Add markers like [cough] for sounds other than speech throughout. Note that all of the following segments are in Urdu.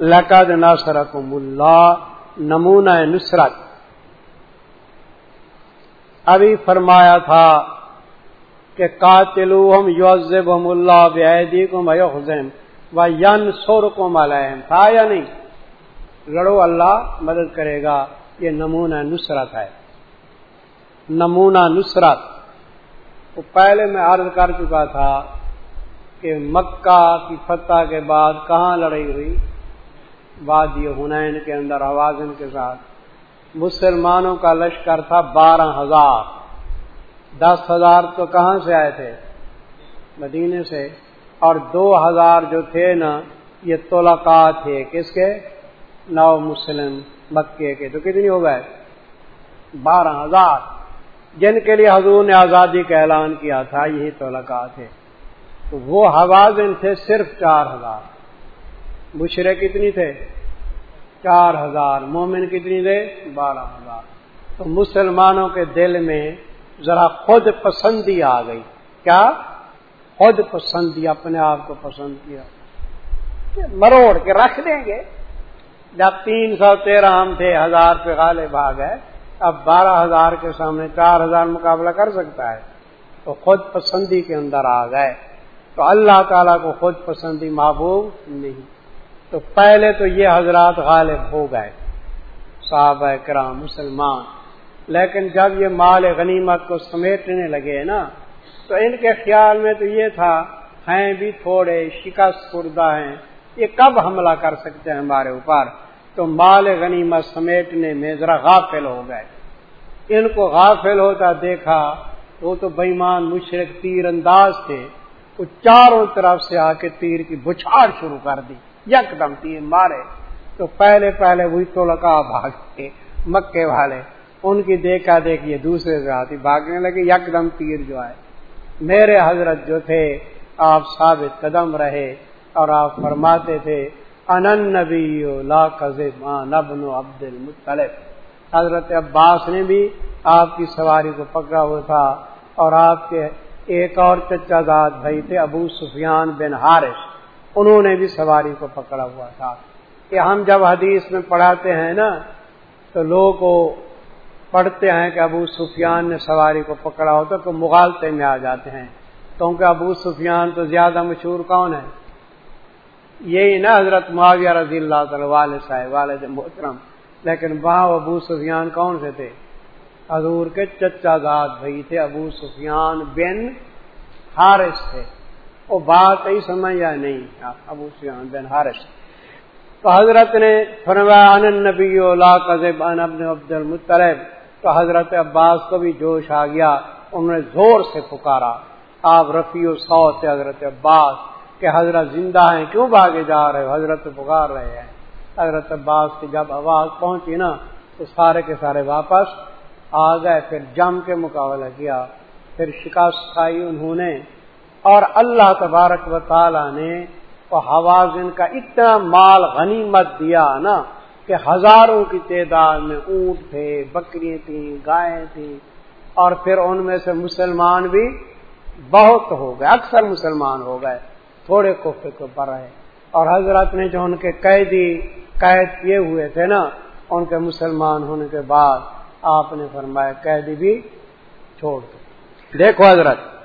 لقد نصرکم اللہ نمونہ نصرت۔ ابھی فرمایا تھا کہ قاتل ہم یوزب ہم اللہ بیدی کو میوزم و ین سور کو ملائم تھا یا نہیں؟ لڑو اللہ مدد کرے گا، یہ نمونہ نصرت ہے۔ نمونہ نصرت۔ تو پہلے میں عرض کر چکا تھا کہ مکہ کی فتح کے بعد کہاں لڑائی ہوئی؟ وادی ہنین کے اندر آوازن کے ساتھ۔ مسلمانوں کا لشکر تھا بارہ ہزار۔ دس ہزار تو کہاں سے آئے تھے؟ مدینے سے۔ اور دو ہزار جو تھے نا، یہ تولقا تھے۔ کس کے؟ نو مسلم مکے کے۔ تو کتنی ہو گئے؟ بارہ ہزار۔ جن کے لیے حضور نے آزادی کا اعلان کیا تھا، یہی تولقا تھے۔ تو وہ حوازن تھے صرف چار ہزار۔ بشرے کتنی تھے؟ چار ہزار۔ مومن کتنی تھے؟ بارہ ہزار۔ تو مسلمانوں کے دل میں ذرا خود پسندی آ گئی۔ کیا؟ خود پسندی، اپنے آپ کو پسند کیا۔ مروڑ کے رکھ دیں گے۔ جب تین سو تیرہ ہم تھے، ہزار پہ غالب آ گئے۔ اب بارہ ہزار کے سامنے چار ہزار مقابلہ کر سکتا ہے۔ تو خود پسندی کے اندر آ گئے۔ تو اللہ تعالیٰ کو خود پسندی محبوب نہیں۔ تو پہلے تو یہ حضرات غالب ہو گئے صاحب کرام، مسلمان۔ لیکن جب یہ مال غنیمت کو سمیٹنے لگے نا، تو ان کے خیال میں تو یہ تھا، ہیں بھی تھوڑے شکست خوردہ ہیں، یہ کب حملہ کر سکتے ہیں ہمارے اوپر؟ تو مال غنیمت سمیٹنے میں ذرا غافل ہو گئے۔ ان کو غافل ہوتا دیکھا، وہ تو بےمان مشرق تیر انداز تھے، وہ چاروں طرف سے آ کے تیر کی بچھاڑ شروع کر دی۔ یک دم تیر مارے تو پہلے پہلے وہی تو لگا بھاگ کے مکے والے، ان کی دیکھا دیکھیے دوسرے سے بھاگنے لگے یک دم تیر جو ہے میرے حضرت جو تھے، آپ ثابت قدم رہے اور آپ فرماتے تھے انن نبی لا نبن عبد المطلب۔ حضرت عباس نے بھی آپ کی سواری کو پکڑا ہوا تھا اور آپ کے ایک اور چچا داد بھائی تھے، ابو سفیان بن ہارش انہوں نے بھی سواری کو پکڑا ہوا تھا۔ کہ ہم جب حدیث میں پڑھاتے ہیں نا، تو لوگ پڑھتے ہیں کہ ابو سفیان نے سواری کو پکڑا ہوتا تو مغالطے میں آ جاتے ہیں۔ کیونکہ ابو سفیان تو زیادہ مشہور کون ہے؟ یہی نا حضرت معاویہ رضی اللہ تعالی والد صاحب، والد محترم۔ لیکن وہاں ابو سفیان کون سے تھے؟ حضور کے چچا داد بھائی تھے۔ ابو سفیان بن حارث تھے۔ وہ بات ہی سمجھ یا نہیں؟ ابو سفیان بن حارث تو حضرت نے فرمایا نبی ابن عبد المطلب۔ تو حضرت عباس کو بھی جوش آ گیا، انہوں نے زور سے پکارا۔ آپ رفیع سو سے حضرت عباس، کہ حضرت زندہ ہیں، کیوں بھاگے جا رہے ہو؟ حضرت پکار رہے ہیں۔ حضرت عباس کی جب آواز پہنچی نا، تو سارے کے سارے واپس آ گئے، پھر جم کے مقابلہ کیا۔ پھر شکست کھائی انہوں نے۔ اور اللہ تبارک و تعالی نے حوازن کا اتنا مال غنیمت دیا نا کہ ہزاروں کی تعداد میں اونٹ تھے بکری تھیں، گائے تھیں۔ اور پھر ان میں سے مسلمان بھی بہت ہو گئے، اکثر مسلمان ہو گئے، تھوڑے کوفے کو پر رہے۔ اور حضرت نے جو ان کے قیدی، قید کیے ہوئے تھے نا، ان کے مسلمان ہونے کے بعد آپ نے فرمایا قیدی بھی چھوڑ دو۔ دیکھو حضرت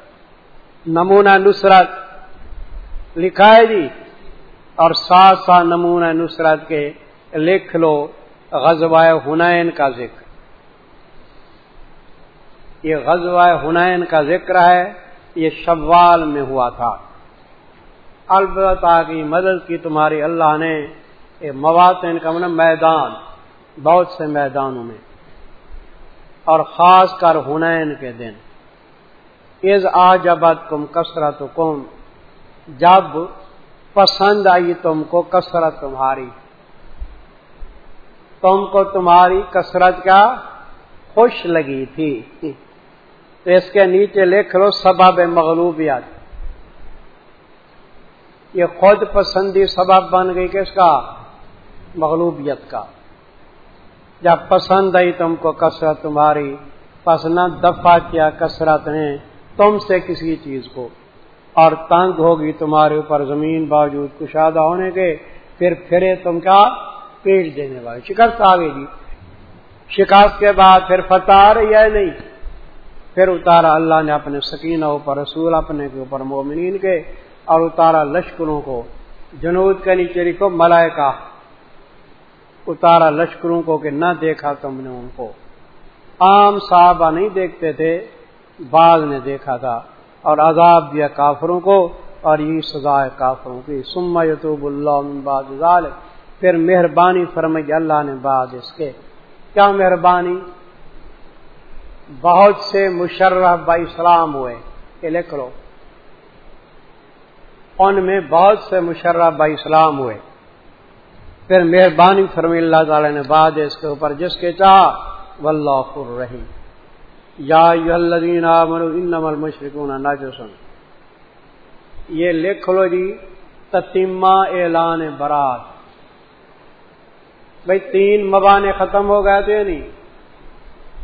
نمونہ نصرت لکھا ہے جی اور سات سات نمونہ نصرت کے لکھ لو، غزوہ ہنین کا ذکر۔ یہ غزوہ ہنین کا ذکر ہے، یہ شوال میں ہوا تھا۔ البتہ کی مدد کی تمہاری اللہ نے یہ مواتین کا من میدان، بہت سے میدانوں میں، اور خاص کر ہنین کے دن۔ از آ جبت کم کثرت کم جب پسند آئی تم کو کثرت تمہاری۔ تم کو تمہاری کثرت کیا خوش لگی تھی۔ تو اس کے نیچے لکھ لو سبب مغلوبیت۔ یہ خود پسندی سبب بن گئی کس کا؟ مغلوبیت کا۔ جب پسند آئی تم کو کثرت تمہاری، پس نہ دفاع کیا کثرت نے۔ تم سے کسی چیز کو۔ اور تنگ ہوگی تمہارے اوپر زمین باوجود کشادہ ہونے کے، پھر پھرے تم کیا؟ پیٹ دینے والے، شکست آ گئی جی شکست کے بعد پھر فتح آ رہی ہے نہیں؟ پھر اتارا اللہ نے اپنے سکینہ اوپر، رسول اپنے کے اوپر، مومنین کے، اور اتارا لشکروں کو۔ جنوب کے نیچے لکھو، ملائکہ۔ اتارا لشکروں کو کہ نہ دیکھا تم نے ان کو۔ عام صحابہ نہیں دیکھتے تھے۔ بعض نے دیکھا تھا اور عذاب دیا کافروں کو اور یہ سزا ہے کافروں کی۔ سما یتوب اللہ پھر مہربانی فرمائی اللہ نے بعد اس کے۔ کیا مہربانی؟ بہت سے مشرف با اسلام ہوئے۔ یہ لکھ لو۔ ان میں بہت سے مشرف با اسلام ہوئے۔ پھر مہربانی فرمی اللہ تعالی نے بعد اس کے اوپر جس کے چاہ واللہ رہی یا الذین آمنوا انما المشرکون ناجسن یہ لکھ لو جی تتیمہ اعلان برات۔ بھائی تین مبانے ختم ہو گئے تھے نہیں؟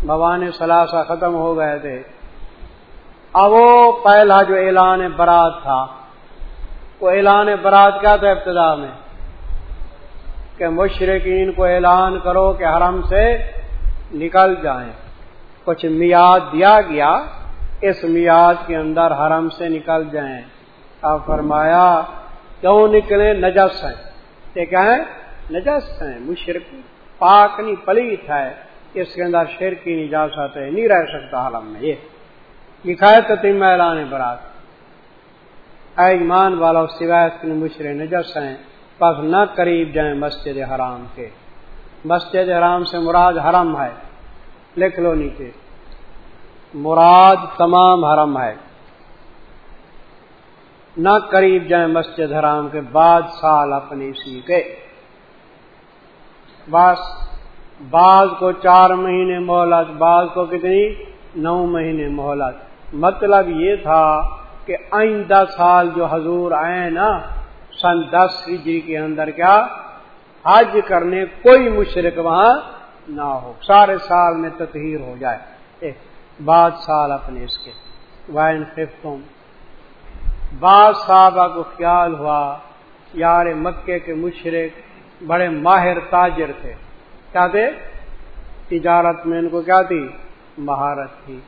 مبانے سلاسا ختم ہو گئے تھے۔ اب وہ پہلا جو اعلان برات تھا، وہ اعلان برات کیا تھا ابتدا میں؟ کہ مشرقین کو اعلان کرو کہ حرم سے نکل جائیں۔ کچھ میاد دیا گیا، اس میاد کے اندر حرم سے نکل جائیں۔ اب فرمایا، کیوں نکلے؟ نجس ہیں۔ یہ ہے نجس ہیں مشرق پاک نہیں، پلیت ہے۔ اس کے اندر شیر کی نہیں جا سکتے نہیں رہ سکتا حرم میں۔ یہ لکھا ہے تو تم اعلان برات۔ اے ایمان والا سوایت مشرے نجس ہیں بس نہ قریب جائیں مسجد حرام کے۔ مسجد حرام سے مراد حرم ہے۔ لکھ لو نیچے۔ مراد تمام حرم ہے۔ نہ قریب جائیں مسجد حرام کے بعد سال اپنے اسی کے۔ بس، بعض کو چار مہینے مہلت، بعض کو کتنی؟ نو مہینے مہلت۔ مطلب یہ تھا کہ آئندہ سال جو حضور آئے نا، سن دس ہجری کے اندر کیا؟ حج کرنے، کوئی مشرق وہاں نہ ہو۔ سارے سال میں تطہیر ہو جائے۔ بعد سال اپنے اس کے۔ وائن خفتوں۔ بعض صحابہ کو خیال ہوا، یار مکے کے مشرق بڑے ماہر تاجر تھے۔ کیا تھے؟ تجارت میں ان کو کیا تھی؟ مہارت تھی۔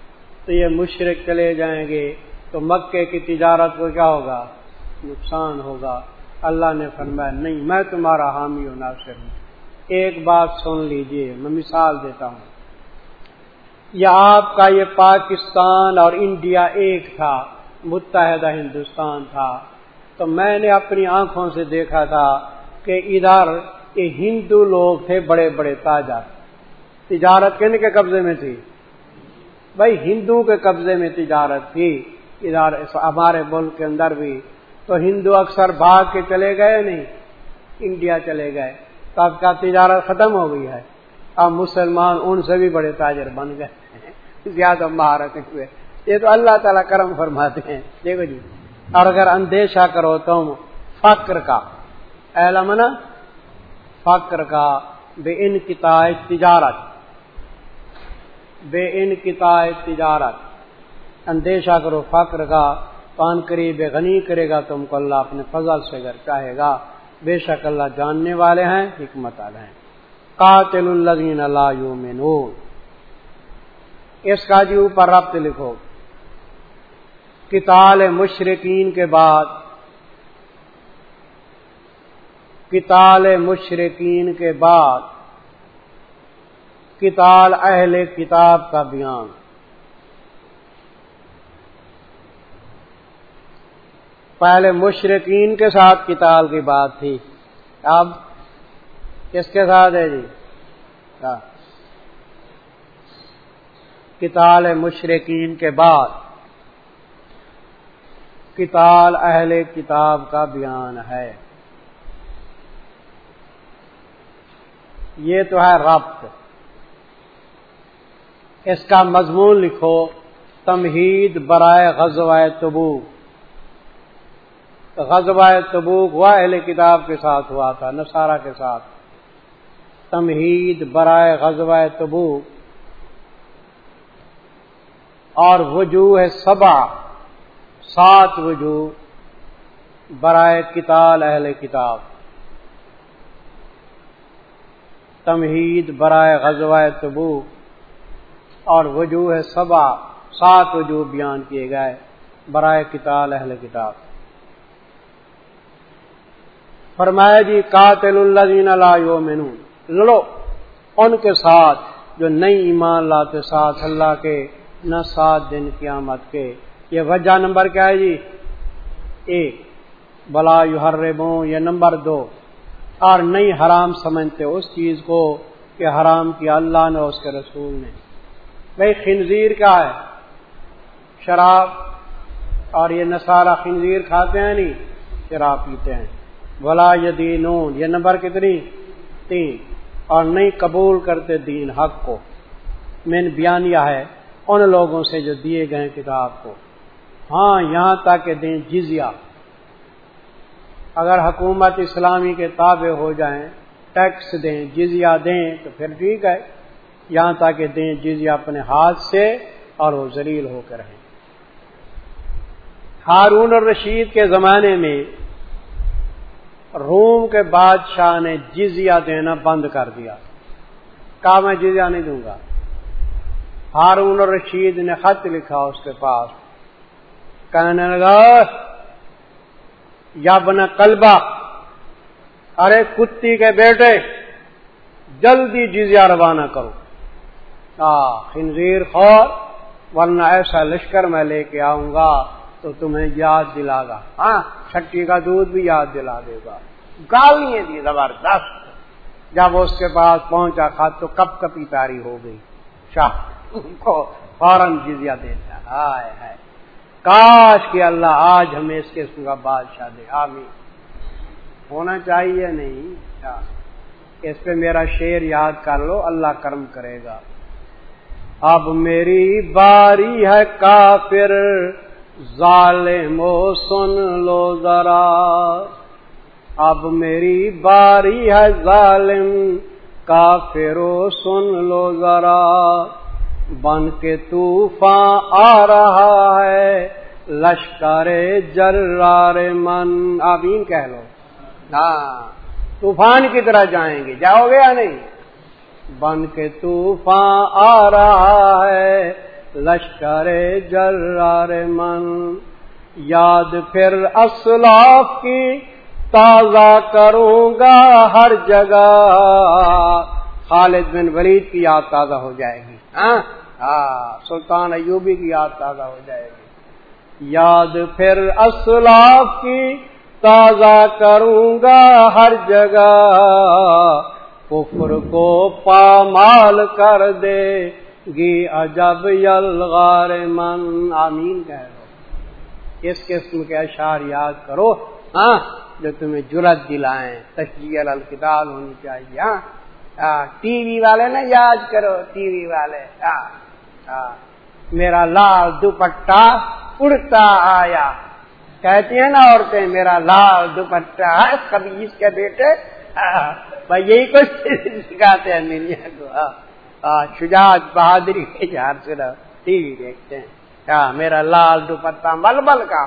تو یہ مشرق چلے جائیں گے تو مکے کی تجارت کو کیا ہوگا؟ نقصان ہوگا۔ اللہ نے فرمایا، نہیں، میں تمہارا حامی ہوں ناصر ہوں۔ ایک بات سن لیجیے، میں مثال دیتا ہوں۔ یہ آپ کا یہ پاکستان اور انڈیا ایک تھا، متحدہ ہندوستان تھا۔ تو میں نے اپنی آنکھوں سے دیکھا تھا کہ ادھر یہ ہندو لوگ تھے، بڑے بڑے تاجر۔ تجارت کن کے قبضے میں تھی؟ بھائی ہندو کے قبضے میں تجارت تھی۔ ادھر ہمارے ملک کے اندر بھی۔ تو ہندو اکثر بھاگ کے چلے گئے نہیں؟ انڈیا چلے گئے۔ تو کا تجارت ختم ہو گئی ہے۔ اب مسلمان ان سے بھی بڑے تاجر بن گئے زیادہ مہارت ہوئے۔ یہ تو اللہ تعالیٰ کرم فرماتے ہیں۔ دیکھو جی اور اگر اندیشہ کرو تم فقر کا علم فقر کا، بے ان کتاب تجارت، بے ان کتاب تجارت۔ اندیشہ کرو فقر کا، پان قریب غنی کرے گا تم کو اللہ اپنے فضل سے اگر چاہے گا۔ بے شک اللہ جاننے والے ہیں، حکمت والے ہیں۔ قاتل الذین اللہ یومنون اس کا جی اوپر ربط لکھو۔ کتال مشرقین کے بعد۔ کتال مشرقین کے بعد۔ کتال اہل کتاب کا بیان۔ پہلے مشرقین کے ساتھ کتال کی بات تھی۔ اب کس کے ساتھ ہے جی؟ ہاں۔ کتال مشرقین کے بعد۔ کتال اہل کتاب کا بیان ہے۔ یہ تو ہے ربط۔ اس کا مضمون لکھو۔ تمہید برائے غزوہ تبو غزوہ تبوک ہوا اہل کتاب کے ساتھ ہوا تھا، نصارہ کے ساتھ۔ تمہید برائے غزوہ تبوک۔ اور وجوہ سبا سات وجوہ برائے کتاب اہل کتاب۔ تمہید برائے غزوہ تبو اور وجوہ سبا سات وجوہ بیان کیے گئے برائے کتاب اہل کتاب۔ فرمایا جی قاتل اللہ لا یومنون لڑو، ان کے ساتھ جو نئی ایمان لاتے ساتھ اللہ کے، نہ سات دن قیامت کے۔ یہ وجہ نمبر کیا ہے جی؟ ایک بلا یو ہر یہ نمبر دو۔ اور نہیں حرام سمجھتے اس چیز کو کہ حرام کیا اللہ نے اس کے رسول نے۔ بھائی، خنزیر کیا ہے؟ شراب۔ اور یہ نسارا خنزیر کھاتے ہیں نہیں، شراب پیتے ہیں۔ بلا یدینون، یہ نمبر کتنی؟ تین۔ اور نہیں قبول کرتے دین، حق کو۔ میں نے بیان ہے ان لوگوں سے جو دیے گئے کتاب کو۔ ہاں یہاں تک کہ دیں جزیہ۔ اگر حکومت اسلامی کے تابع ہو جائیں، ٹیکس دیں، جزیہ دیں، تو پھر ٹھیک ہے۔ یہاں تک دیں جزیہ اپنے ہاتھ سے اور وہ ذلیل ہو کر رہیں ہارون اور رشید کے زمانے میں روم کے بادشاہ نے جزیہ دینا بند کر دیا۔ کہا میں جزیہ نہیں دوں گا۔ ہارون رشید نے خط لکھا اس کے پاس۔ کہنے لگا، یا بنا کلبا ارے کتی کے بیٹے، جلدی جزیا روانہ کرو۔ خنزیر خور، ورنہ ایسا لشکر میں لے کے آؤں گا۔ تو تمہیں یاد دلا گا۔ ہاں چھٹی کا دودھ بھی یاد دلا دے گا۔ گالیاں دی زبردست۔ جب اس کے پاس پہنچا تھا تو کب کپی پیاری ہو گئی۔ شاہ کو فوراً جزیا دیتا ہے کاش کہ اللہ آج ہمیں اس کے کا بادشاہ دے۔ آمین۔ ہونا چاہیے نہیں۔ اس پہ میرا شیر یاد کر لو۔ اللہ کرم کرے گا۔ اب میری باری ہے کافر۔ ظالم سن لو ذرا۔ اب میری باری ہے ظالم کافر و سن لو ذرا۔ بن کے طوفان آ رہا ہے، لشکر جرار من۔ آبین کہہ لو۔ ہاں طوفان کی طرح جائیں گے۔ جاؤ گے یا نہیں؟ بن کے طوفان آ رہا ہے لشکر جرار من۔ یاد پھر اسلاف کی، تازہ کروں گا ہر جگہ۔ خالد بن ولید کی یاد تازہ ہو جائے گی۔ ہاں؟ ہاں سلطان ایوبی کی یاد تازہ ہو جائے گی۔ یاد پھر اسلاف کی، تازہ کروں گا ہر جگہ۔ کفر کو پامال کر دے۔ گی عجب یلغار من۔ آمین کہہ اس قسم کے اشار یاد کرو ہاں جو تمہیں جرت دلائیں۔ تشجیل الکتاب ہونی چاہیے ہاں۔ ٹی وی والے نا یاد کرو، ٹی وی والے۔ ہاں میرا لال دوپٹا اڑتا آیا۔ کہتی ہیں نا عورتیں، میرا لال دوپٹا ہاں، کبھی اس کے بیٹے۔ بھائی، یہی کچھ سکھاتے ہیں میریا کو۔ شجاعت بہادری کے جہار سے ٹی وی دیکھتے ہیں۔ ہاں میرا لال دوپٹا مل مل کا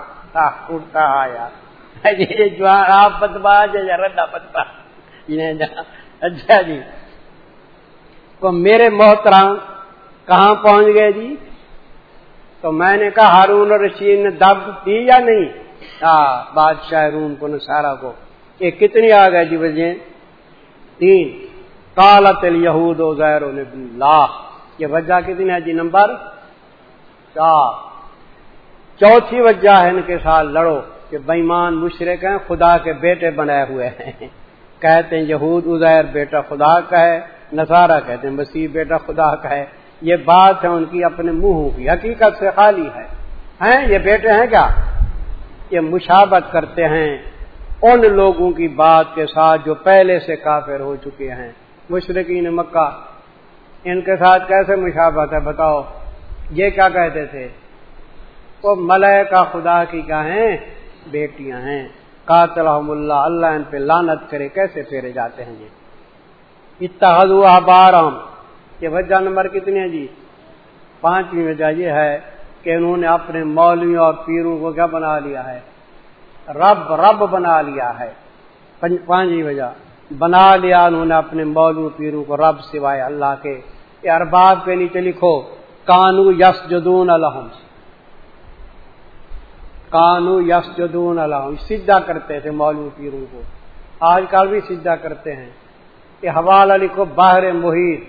اڑتا آیا۔ جی، جو آپ بتبا یا رڈا بتبا اچھا جی۔ تو میرے محترام کہاں پہنچ گئے جی؟ تو میں نے کہا، ہارون رشید نے دب دی یا نہیں؟ ہاں بادشاہ روم کو نسارا کو۔ یہ کتنی آ گئے جی وجہ تین۔ کالت یہود و زیر اللہ یہ وجہ کتنی ہے جی؟ نمبر چار. چوتھی وجہ ہے ان کے ساتھ لڑو کہ بےمان مشرق ہیں، خدا کے بیٹے بنائے ہوئے ہیں۔ کہتے ہیں یہود ازیر بیٹا خدا کا ہے نظارہ کہتے ہیں مسیح بیٹا خدا کا ہے۔ یہ بات ہے ان کی اپنے منہ کی، حقیقت سے خالی ہے۔ ہیں؟ یہ بیٹے ہیں کیا؟ یہ مشابت کرتے ہیں ان لوگوں کی بات کے ساتھ جو پہلے سے کافر ہو چکے ہیں۔ مشرقین مکہ۔ ان کے ساتھ کیسے مشابت ہے بتاؤ؟ یہ کیا کہتے تھے؟ وہ ملے کا خدا کی کیا ہیں؟ بیٹیاں ہیں۔ قاتل اللہ اللہ ان پہ لانت کرے، کیسے پھیرے جاتے ہیں یہ؟ اتحاد بارم یہ وجہ نمبر کتنی ہے جی؟ پانچویں وجہ یہ ہے کہ انہوں نے اپنے مولویوں اور پیروں کو کیا بنا لیا ہے؟ رب رب بنا لیا ہے۔ پانچویں وجہ۔ بنا لیا انہوں نے اپنے مولو پیروں کو رب سوائے اللہ کے۔ ارباب کے نیچے لکھو، کانو یس جدون الحم کانو یس جدون الحم سجدہ کرتے تھے مولو پیروں کو۔ آج کل بھی سجدہ کرتے ہیں۔ یہ حوالہ لکھو باہر محیط۔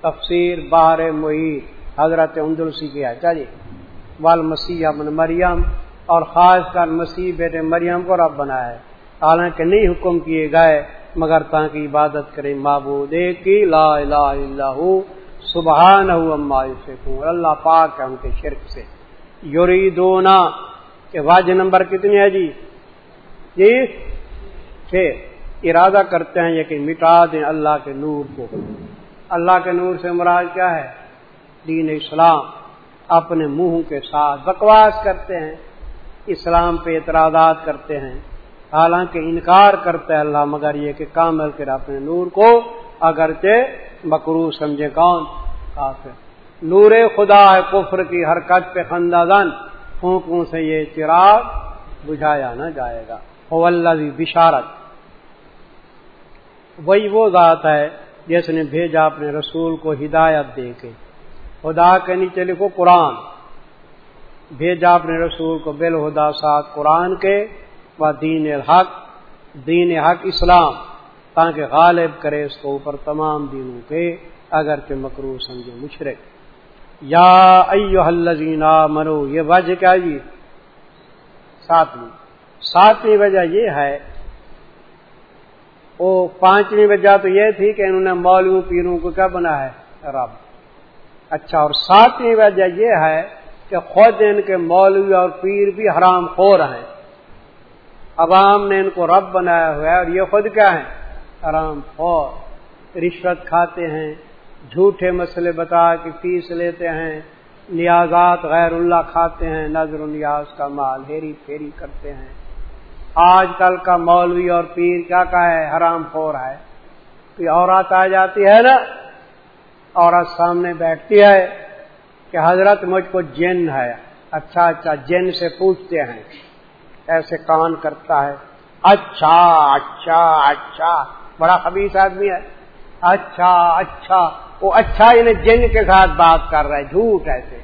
تفسیر باہر محیط۔ حضرت اندلسی کی اچھا وال مسیح ابن مریم اور خاص کر مسیح بیٹے مریم کو رب بنا ہے حالانکہ نہیں حکم کیے گئے، مگر تاکہ عبادت کرے معبود کی، لا الہ الا ہو سبحان اللہ پاک ہے ان کے شرک سے۔ یوری دونا کہ واج نمبر کتنی ہے جی؟ جی چھ۔ ارادہ کرتے ہیں یہ کہ مٹا دیں اللہ کے نور کو۔ اللہ کے نور سے مراد کیا ہے؟ دین اسلام۔ اپنے منہ کے ساتھ بکواس کرتے ہیں۔ اسلام پہ اعتراضات کرتے ہیں۔ حالانکہ انکار کرتا ہے اللہ، مگر یہ کہ کامل کر اپنے نور کو، اگرچہ مکرو سمجھے کون؟ کافر۔ نور خدا ہے کفر کی حرکت پہ خندہ پھونکوں سے یہ چراغ بجھایا نہ جائے گا۔ بشارت۔ وہی وہ ذات ہے جس نے بھیجا اپنے رسول کو ہدایت دے کے۔ خدا کے نیچے لکھو قرآن۔ بھیجا اپنے رسول کو بل ہدا ساتھ قرآن کے۔ و دین الحق، دین حق اسلام، تاکہ غالب کرے اس کو اوپر تمام دینوں کے اگر کہ مکرو سمجھے مشرق یا الذین مرو یہ وجہ کیا جی ساتویں۔ ساتویں وجہ یہ ہے وہ پانچویں وجہ تو یہ تھی کہ انہوں نے مولو پیروں کو کیا بنا ہے؟ رب۔ اچھا اور ساتویں وجہ یہ ہے کہ خود ان کے مولوی اور پیر بھی حرام خور ہیں۔ عوام نے ان کو رب بنایا ہوا ہے اور یہ خود کیا ہے آرام فور رشوت کھاتے ہیں، جھوٹے مسئلے بتا کے فیس لیتے ہیں، نیازات غیر اللہ کھاتے ہیں، نظر نیاز کا مال ہیری پھیری کرتے ہیں۔ آج کل کا مولوی اور پیر کیا کا ہے؟ حرام خور ہے۔ کوئی عورت آ جاتی ہے نا، عورت سامنے بیٹھتی ہے کہ حضرت مجھ کو جن ہے اچھا اچھا جن سے پوچھتے ہیں۔ ایسے کان کرتا ہے۔ اچھا اچھا اچھا۔ بڑا خبیص آدمی ہے۔ اچھا اچھا۔ وہ اچھا انہیں جن کے ساتھ بات کر رہا ہے، جھوٹ ایسے۔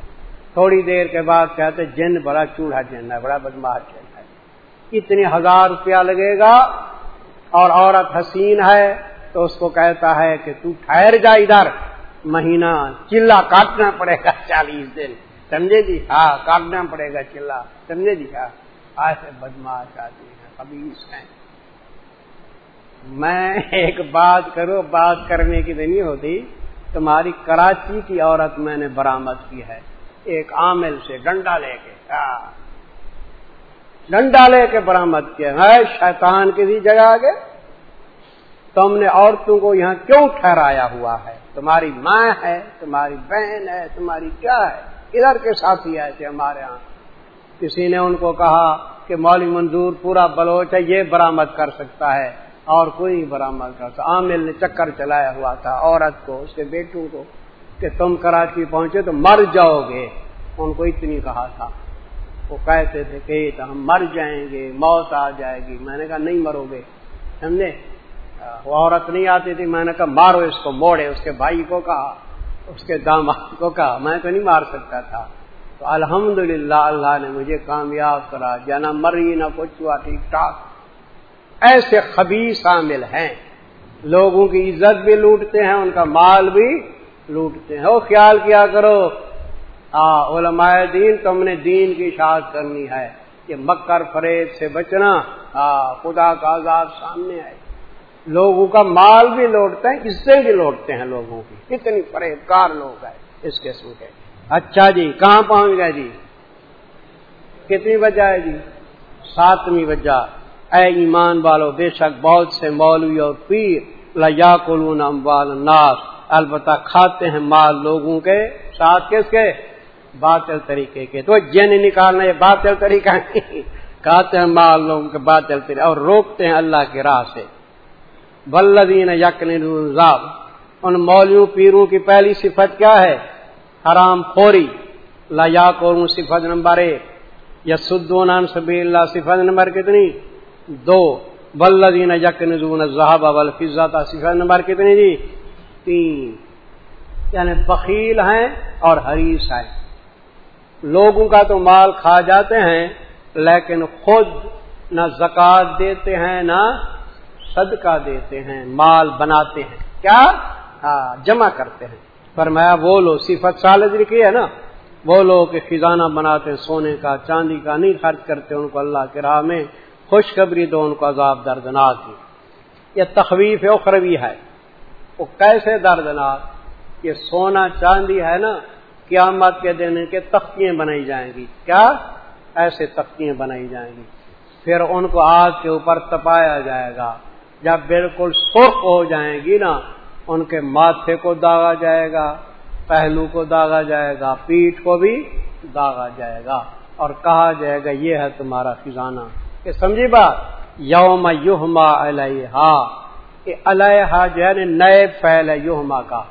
تھوڑی دیر کے بعد کہتے جن بڑا چوڑا جن ہے، بڑا بدماش جن ہے۔ اتنی ہزار روپیہ لگے گا اور عورت حسین ہے تو اس کو کہتا ہے کہ تو ٹھہر جا ادھر۔ مہینہ چلا کاٹنا پڑے گا چالیس دن۔ سمجھے جی؟ ہاں کاٹنا پڑے گا چلا۔ سمجھے جی؟ ہاں۔ ایسے بدماش آدمی ہیں خبیص ہیں۔ میں ایک بات کروں، بات کرنے کی تو نہیں ہوتی، تمہاری کراچی کی عورت میں نے برامد کی ہے۔ ایک عامل سے ڈنڈا لے کے ڈنڈا لے کے برامد کیا ہے۔ شیطان کسی جگہ آگے۔ تم نے عورتوں کو یہاں کیوں ٹھہرایا ہوا ہے؟ تمہاری ماں ہے، تمہاری بہن ہے، تمہاری کیا ہے؟ ادھر کے ساتھی ایسے ہمارے ہاں۔ کسی نے ان کو کہا کہ مولی منظور پورا بلوچ ہے، یہ برامد کر سکتا ہے۔ اور کوئی برامد کر سکتا۔ عامل نے چکر چلایا ہوا تھا۔ عورت کو، اس کے بیٹوں کو کہ تم کراچی پہنچے تو مر جاؤ گے۔ ان کو اتنی کہا تھا۔ وہ کہتے تھے کہ ہم مر جائیں گے، موت آ جائے گی۔ میں نے کہا، نہیں مرو گے۔ سمجھے وہ عورت نہیں آتی تھی۔ میں نے کہا، مارو اس کو، موڑے۔ اس کے بھائی کو کہا، اس کے داماد کو کہا۔ میں تو نہیں مار سکتا تھا۔ تو الحمد اللہ نے مجھے کامیاب کرا، جانا مری نہ کچھ ہوا ٹھیک ٹھاک۔ ایسے خبی شامل ہیں۔ لوگوں کی عزت بھی لوٹتے ہیں، ان کا مال بھی لوٹتے ہیں۔ وہ خیال کیا کرو علماء دین تم نے دین کی شاد کرنی ہے کہ مکر فریب سے بچنا خدا کا آزاد سامنے آئے۔ لوگوں کا مال بھی لوٹتے ہیں اس سے بھی لوٹتے ہیں لوگوں کی۔ کتنی فریب کار لوگ ہیں اس قسم کے۔ اچھا جی کہاں پہنچ گئے جی؟ کتنی وجہ ہے جی؟ ساتویں وجہ اے ایمان والو، بے شک بہت سے مولوی اور پیر لیا کلون اموال ناس البتہ کھاتے ہیں مال لوگوں کے ساتھ کس کے؟ باطل طریقے کے۔ تو جن نکالنا یہ باطل طریقہ نہیں۔ کھاتے ہیں مال لوگوں کے باطل طریقے اور روکتے ہیں اللہ کی راہ سے۔ بلدین یقین ان مولویوں، پیروں کی پہلی صفت کیا ہے؟ حرام خوری، لا یا صفت نمبر ایک یا سدون سبی اللہ صفت نمبر کتنی؟ دو بلدین یک نظون ذہاب ول فضا صفا نمبر کتنی جی؟ تین یعنی بخیل ہیں اور حریث ہیں۔ لوگوں کا تو مال کھا جاتے ہیں، لیکن خود نہ زکات دیتے ہیں، نہ صدقہ دیتے ہیں، مال بناتے ہیں۔ کیا؟ ہاں جمع کرتے ہیں۔ پر وہ لو، صفت سالج لکھی ہے نا، وہ لوگ کہ خزانہ بناتے ہیں، سونے کا، چاندی کا، نہیں خرچ کرتے ان کو اللہ کے راہ میں، خوشخبری دو ان کو عذاب دردناک ہی یہ تخویف اخروی ہے۔ وہ کیسے دردناک؟ یہ سونا، چاندی ہے نا، قیامت کے دن کے تختیاں بنائی جائیں گی۔ کیا؟ ایسے تختیاں بنائی جائیں گی۔ پھر ان کو آگ کے اوپر تپایا جائے گا۔ جب بالکل سرخ ہو جائیں گی نا ان کے ماتھے کو داغا جائے گا، پہلو کو داغا جائے گا، پیٹھ کو بھی داغا جائے گا۔ اور کہا جائے گا، یہ ہے تمہارا خزانہ۔ یہ سمجھی بات، یوم یوہما الحا یہ الحا جو ہے نئے پھیل ہے یوہما کا۔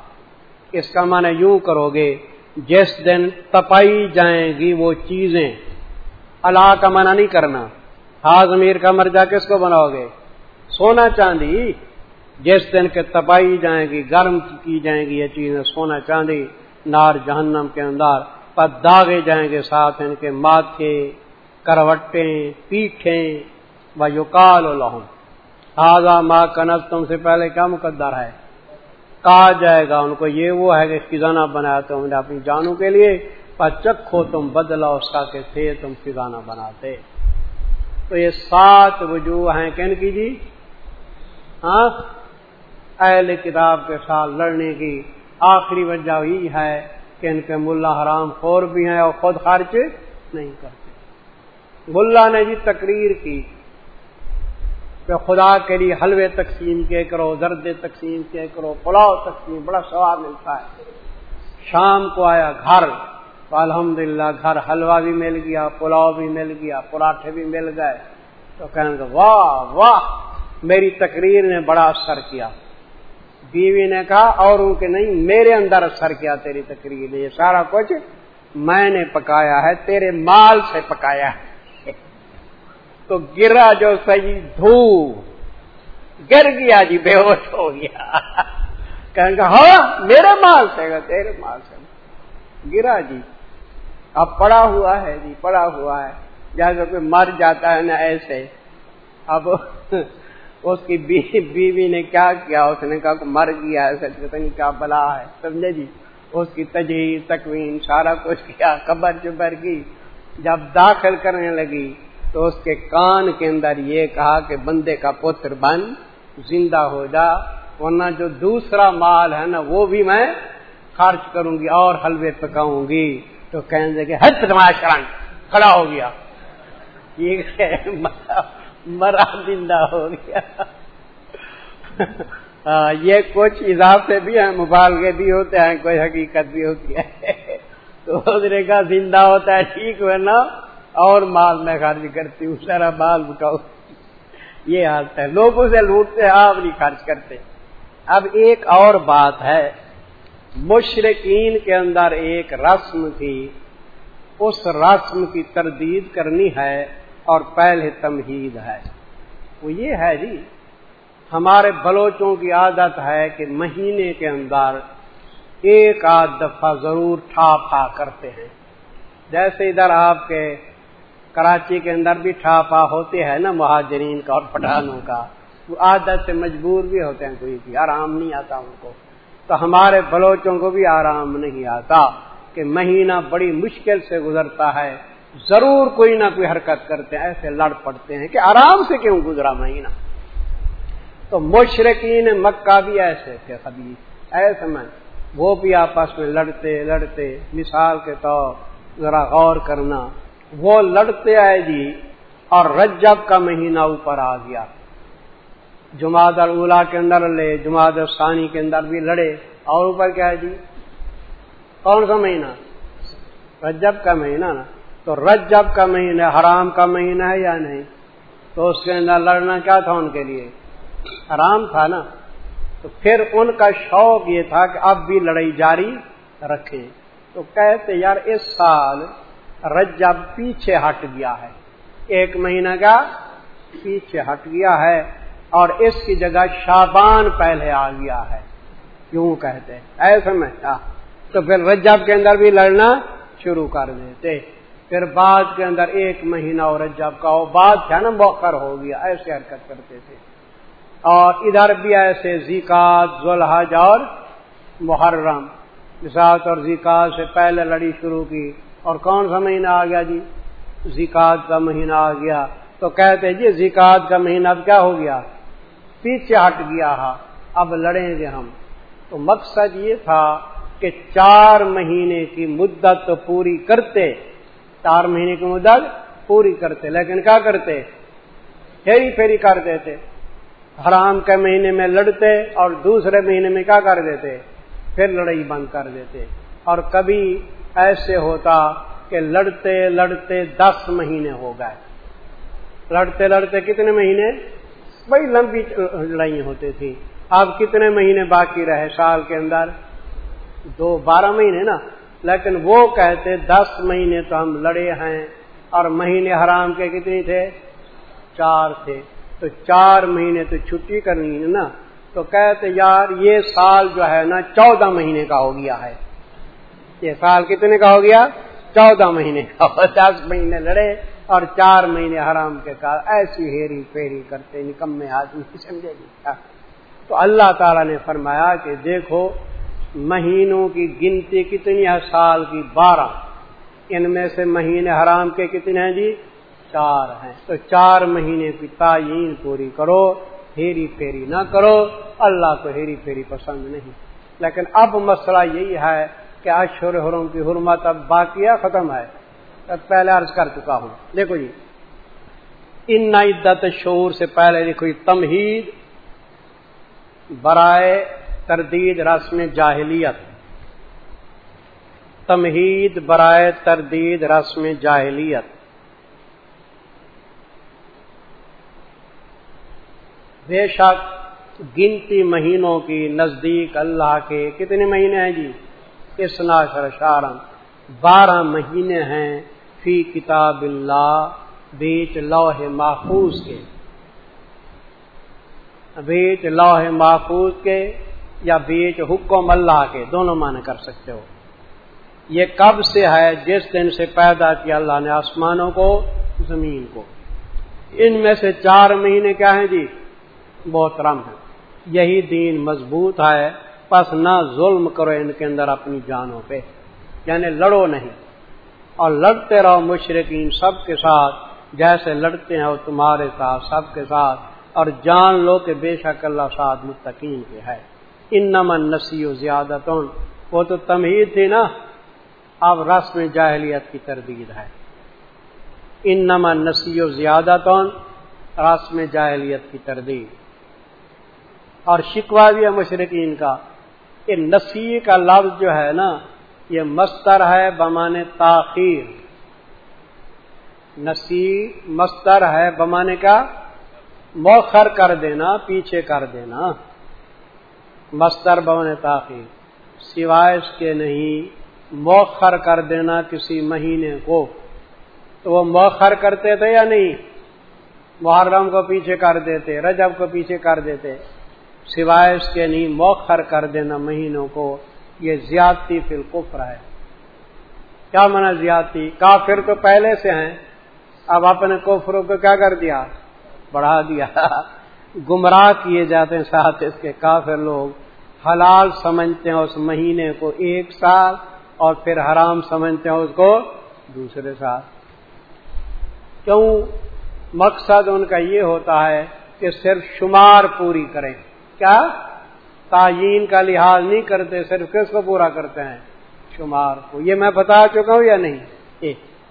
اس کا معنی یوں کرو گے، جس دن تپائی جائیں گی وہ چیزیں۔ اللہ کا منع نہیں کرنا۔ ہاضمیر کا مرجا کس کو بناؤ گے؟ سونا چاندی۔ جس دن کے تپائی جائیں گی، گرم کی جائیں گی، یہ چیزیں سونا چاندی، نار جہنم کے اندر پر داغے جائیں گے ساتھ ان کے ماتھے، کروٹیں، پیٹھیں، و لہم۔ ہاضا ماں کنز تم سے پہلے کیا مقدر ہے؟ کہا جائے گا ان کو یہ وہ ہے کہ خزانہ بنایا تو نے اپنی جانوں کے لیے، پر چکھو تم بدلا اس کا کہ تھے، تم خزانہ بناتے۔ تو یہ سات وجوہ ہیں کن کی جی؟ ہاں؟ اہل کتاب کے ساتھ لڑنے کی آخری وجہ یہی ہے کہ ان کے ملا حرام خور بھی ہیں اور خود خرچ نہیں کرتے۔ ملا نے جی تقریر کی کہ خدا کے لیے حلوے تقسیم کے کرو زرد تقسیم کے کرو، پلاؤ تقسیم، بڑا سواب ملتا ہے۔ شام کو آیا گھر، تو الحمد للہ گھر حلوہ بھی مل گیا، پلاؤ بھی مل گیا، پراٹھے بھی مل گئے۔ تو کہیں گے واہ واہ، میری تقریر نے بڑا اثر کیا۔ بیوی نے کہا اور کے نہیں، میرے اندر اثر کیا تیری تقریر نے؟ یہ سارا کچھ میں نے پکایا ہے، تیرے مال سے پکایا ہے۔ تو گرا جو صحیح دھو گر گیا جی بے ہوش ہو گیا۔ کہیں گا ہاں میرے مال سے گا تیرے مال سے۔ گرا جی اب پڑا ہوا ہے جی پڑا ہوا ہے۔ جیسے کوئی مر جاتا ہے نا، ایسے۔ اب اس کی بیوی نے کیا کیا؟ اس نے کہا کہ مر گیا ایسے پتہ نہیں کیا بلا ہے، سمجھے جی؟ اس کی تجہیز، تکوین، سارا کچھ کیا، قبر چبر کی۔ جب داخل کرنے لگی تو اس کے کان کے اندر یہ کہا کہ بندے کا پتر بن، زندہ ہو جا، ورنہ جو دوسرا مال ہے نا، وہ بھی میں خرچ کروں گی اور حلوے پکاؤں گی۔ تو کہیں گے کہ ہر شران کھڑا ہو گیا۔ یہ [laughs] مطلب مرا زندہ ہو گیا۔ ہاں، یہ کچھ اضافے بھی ہیں، مبالغے بھی ہوتے ہیں، کوئی حقیقت بھی ہوتی ہے۔ تو دوسرے کا زندہ ہوتا ہے، ٹھیک ہے نا؟ اور مال میں خرچ کرتی ہوں سارا مال بٹاؤ یہ حالت ہے۔ لوگوں سے لوٹتے آپ نہیں خرچ کرتے۔ اب ایک اور بات ہے مشرقین کے اندر ایک رسم تھی، اس رسم کی تردید کرنی ہے۔ اور پہلے تمہید ہے۔ وہ یہ ہے جی ہمارے بلوچوں کی عادت ہے کہ مہینے کے اندر ایک آدھ دفعہ ضرور ٹھا پھا کرتے ہیں۔ جیسے ادھر آپ کے کراچی کے اندر بھی ٹھا پھا ہوتے ہیں نا مہاجرین کا اور پٹھانوں کا، وہ عادت سے مجبور بھی ہوتے ہیں کوئی بھی، آرام نہیں آتا ان کو۔ تو ہمارے بلوچوں کو بھی آرام نہیں آتا کہ مہینہ بڑی مشکل سے گزرتا ہے۔ ضرور کوئی نہ کوئی حرکت کرتے ہیں ایسے لڑ پڑتے ہیں کہ آرام سے کیوں گزرا مہینہ؟ تو مشرقین مکہ بھی ایسے تھے کبھی ایسے میں وہ بھی آپس میں لڑتے لڑتے۔ مثال کے طور ذرا غور کرنا، وہ لڑتے آئے جی اور رجب کا مہینہ اوپر آ گیا۔ جماعت الا کے اندر لے، جماعت ثانی کے اندر بھی لڑے اور اوپر کیا ہے جی؟ کون سا مہینہ؟ رجب کا مہینہ نا۔ تو رجب کا مہینہ حرام کا مہینہ ہے یا نہیں؟ تو اس کے اندر لڑنا کیا تھا ان کے لیے؟ حرام تھا نا؟ تو پھر ان کا شوق یہ تھا کہ اب بھی لڑائی جاری رکھیں۔ تو کہتے یار، اس سال رجب پیچھے ہٹ گیا ہے۔ ایک مہینہ کا پیچھے ہٹ گیا ہے اور اس کی جگہ شابان پہلے آ گیا ہے۔ کیوں کہتے ایسے میں تو پھر رجب کے اندر بھی لڑنا شروع کر دیتے۔ پھر بعد کے اندر ایک مہینہ اور رجب کا وہ بعد تھا نا موخر ہو گیا ایسے حرکت کرتے تھے۔ اور ادھر بھی ایسے زیکات، ذوالحج اور محرم۔ مثال اور زیکات سے پہلے لڑی شروع کی۔ اور کون سا مہینہ آ گیا جی؟ زکات کا مہینہ آ گیا۔ تو کہتے جی زکات کا مہینہ اب کیا ہو گیا؟ پیچھے ہٹ گیا ہاں اب لڑیں گے ہم۔ تو مقصد یہ تھا کہ چار مہینے کی مدت تو پوری کرتے۔ چار مہینے کی مدت پوری کرتے، لیکن کیا کرتے؟ پھیری پھیری کر دیتے۔ حرام کے مہینے میں لڑتے اور دوسرے مہینے میں کیا کر دیتے؟ پھر لڑائی بند کر دیتے۔ اور کبھی ایسے ہوتا کہ لڑتے لڑتے دس مہینے ہو گئے۔ لڑتے لڑتے کتنے مہینے؟ بڑی لمبی لڑائی ہوتی تھی اب کتنے مہینے باقی رہے؟ سال کے اندر دو، بارہ مہینے نا؟ لیکن وہ کہتے دس مہینے تو ہم لڑے ہیں اور مہینے حرام کے کتنے تھے؟ چار تھے۔ تو چار مہینے تو چھٹی کرنی ہے نا؟ تو کہتے یار یہ سال جو ہے نا چودہ مہینے کا ہو گیا ہے۔ یہ سال کتنے کا ہو گیا؟ چودہ مہینے کا۔ [laughs] دس مہینے لڑے اور چار مہینے حرام کے کار ایسی ہیری پھیری کرتے، نکمے آدمی، سمجھے گی تو اللہ تعالیٰ نے فرمایا کہ دیکھو مہینوں کی گنتی کتنی ہے؟ سال کی بارہ۔ ان میں سے مہینے حرام کے کتنے ہیں جی؟ چار ہیں۔ تو چار مہینے کی تعین پوری کرو، ہیری پھیری نہ کرو، اللہ کو ہیری پھیری پسند نہیں۔ لیکن اب مسئلہ یہی ہے کہ اشور حرم کی حرمت اب باقی ہے، ختم ہے۔ پہلے عرض کر چکا ہوں۔ دیکھو جی۔ ان عدت شعور سے پہلے دیکھو تمہید، برائے تردید رسم جاہلیت۔ تمہید برائے تردید رسم جاہلیت۔ بے شک گنتی مہینوں کی نزدیک اللہ کے کتنے مہینے ہیں جی؟ اسنا شرشارم۔ بارہ مہینے ہیں فی کتاب اللہ بیچ لوہ محفوظ کے۔ بیچ لوہ محفوظ کے یا بیچ حکم اللہ کے، دونوں معنی کر سکتے ہو۔ یہ کب سے ہے، جس دن سے پیدا کیا اللہ نے آسمانوں کو، زمین کو۔ ان میں سے چار مہینے کیا ہیں جی؟ بہت رم ہے یہی دین مضبوط ہے، پس نہ ظلم کرو ان کے اندر اپنی جانوں پہ۔ یعنی لڑو نہیں۔ اور لڑتے رہو مشرقین سب کے ساتھ، جیسے لڑتے ہیں وہ تمہارے ساتھ، سب کے ساتھ۔ اور جان لو کہ بے شک اللہ ساتھ متقین کے ہے۔ ان نمن نسی و زیادہ وہ تو تمہید تھی نا۔ اب رسم جاہلیت کی تردید ہے۔ ان نمن نسی و زیادہ رسم جاہلیت کی تردید۔ اور شکوا بھی ہے مشرقین کا کہ نسی کا لفظ جو ہے نا، یہ مستر ہے بمانے تاخیر۔ نسی مستر ہے بمانے کا موخر کر دینا، پیچھے کر دینا۔ مستر بمانے تاخیر، سوائے اس کے نہیں موخر کر دینا کسی مہینے کو۔ تو وہ موخر کرتے تھے یا نہیں؟ محرم کو پیچھے کر دیتے، رجب کو پیچھے کر دیتے۔ سوائے اس کے نہیں موخر کر دینا مہینوں کو۔ یہ زیادتی فی القفر ہے۔ کیا منع زیادتی؟ کافر تو پہلے سے ہیں، اب اپنے کفروں کو کیا کر دیا؟ بڑھا دیا۔ گمراہ کیے جاتے ہیں ساتھ اس کے کافر لوگ۔ حلال سمجھتے ہیں اس مہینے کو ایک سال اور پھر حرام سمجھتے ہیں اس کو دوسرے سال۔ کیوں؟ مقصد ان کا یہ ہوتا ہے کہ صرف شمار پوری کریں۔ کیا؟ تعین کا لحاظ نہیں کرتے، صرف کس کو پورا کرتے ہیں۔ شمار کو۔ یہ میں بتا چکا ہوں یا نہیں؟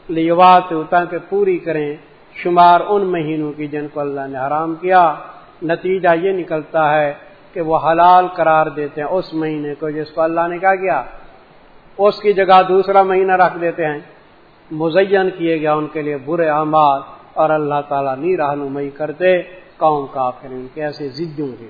لیوات ہوتا کہ پوری کریں۔ شمار ان مہینوں کی جن کو اللہ نے حرام کیا۔ نتیجہ یہ نکلتا ہے کہ وہ حلال قرار دیتے ہیں اس مہینے کو، جس کو اللہ نے کہا کیا؟ اس کی جگہ دوسرا مہینہ رکھ دیتے ہیں۔ مزین کیے گیا ان کے لیے برے اعمال اور اللہ تعالیٰ نہیں رہنمائی کرتے، قوم کا کیسے ضدوں کے